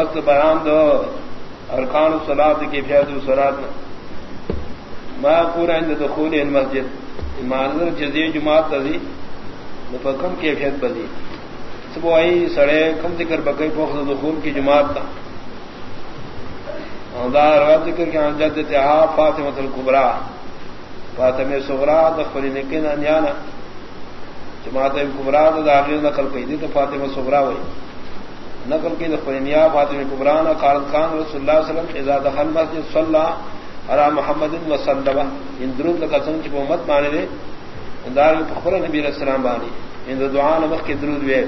فصل بیان دو، ارکان سلاد کی فیض سلاد میں پورا اند دخول مسجد معذر جزی جماعت تزی کم کیفیت بزی سب آئی سڑے کم ذکر بکئی پوخ دخول کی جماعت تھا دار ذکر کے جد اتحاب فاطمۃ القبرا فاطمہ سغرا دخل نکن انجانا جماعت کبرا تو داخل نقل کی تھی تو فاطمہ سغرا ہوئی نقل کی دخلنیا فاطمہ کبران قارد خان رسول اللہ علیہ وسلم اذا دخل مسجد صلی اللہ علی محمد وسلم۔ ان درود لقسم کی محمد مانے دے۔ دار فخر نبی علیہ السلام بانی۔ ان دعا نمخ کی درود وے۔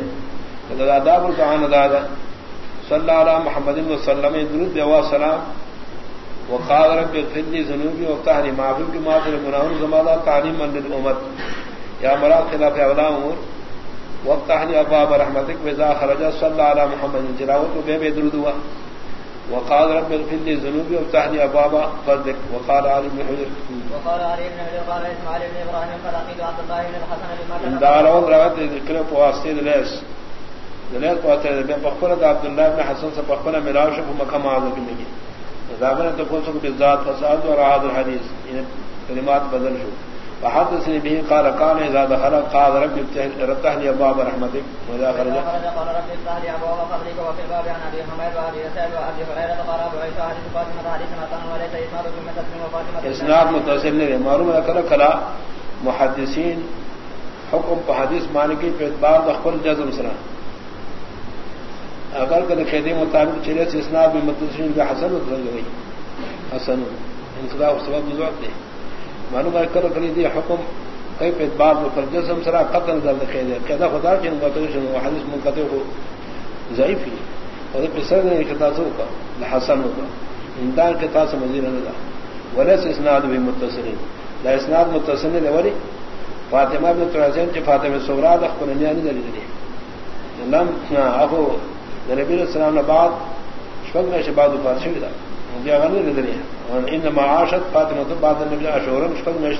آداب الدعان دادا۔ صلی علی محمد وسلم درود دعا سلام۔ وقال رب اغفر لي ذنوبي وافتح لي معافي بما في المناهر زمانا تعليما للأمت يا مراد خلاف أولا لي أبواب رحمتك وإذا خرج صلى على محمد جلاوت وبيب يدردوا وقال رب اغفر لي ذنوبي وافتح لي أبواب فضلك وقال علي بن حجر وقال علي بن حجر قال إسماعيل بن إبراهيم فلقيت عبد الله بن الحسن بن دار أول روات ذكر بواسطة دليس دليس بواسطة دليس بخبرة عبد الله بن حسن سبخبرة ملاوشة ومكام عظم النبي دامن تو کون سو بزاد فساد اور عاد الحدیث ان کلمات بدل شو وحدثني به قال كان اذا دخل قال رب افتح لي ابواب رحمتك. واذا خرج قال رب افتح لي ابواب فضلك وفي الباب عن ابي حميد وابي وابي هريره قال ابو عيسى حديث فاطمه حديث مثلا وليس اسناد ثم اسناد متصل ہے معلوم کہ کلا محدثین حکم حدیث کی اعتبار اخبر جزم سنا اگر کل قیدی مطابق چلے سے اسناد میں متصل حسن گئی حسن. انقلاب سبب ضرورت نہیں معلوم ہے کر کری دی حکم کئی پہ اعتبار باب پر جسم سرا قتل در درد قید قیدا خدا کے متصل حدیث منقطع ہو، ضعیف ہی۔ اور پسر نے کتا سو کا حسن ہوگا امدان کے تاس مزید نہ ولی سے اسناد بھی متصل لا اسناد متصل ہے ولی، فاطمہ بن ترازین چ فاطمہ سغرا د خپل نه نه لري لم اخو، نبی السلام نے بعد شوق میں سے بعد فارسی دا۔ مجھے غنی نظر ہے ان معاشت فاطمہ تو بعد نبی اشورم شکل میں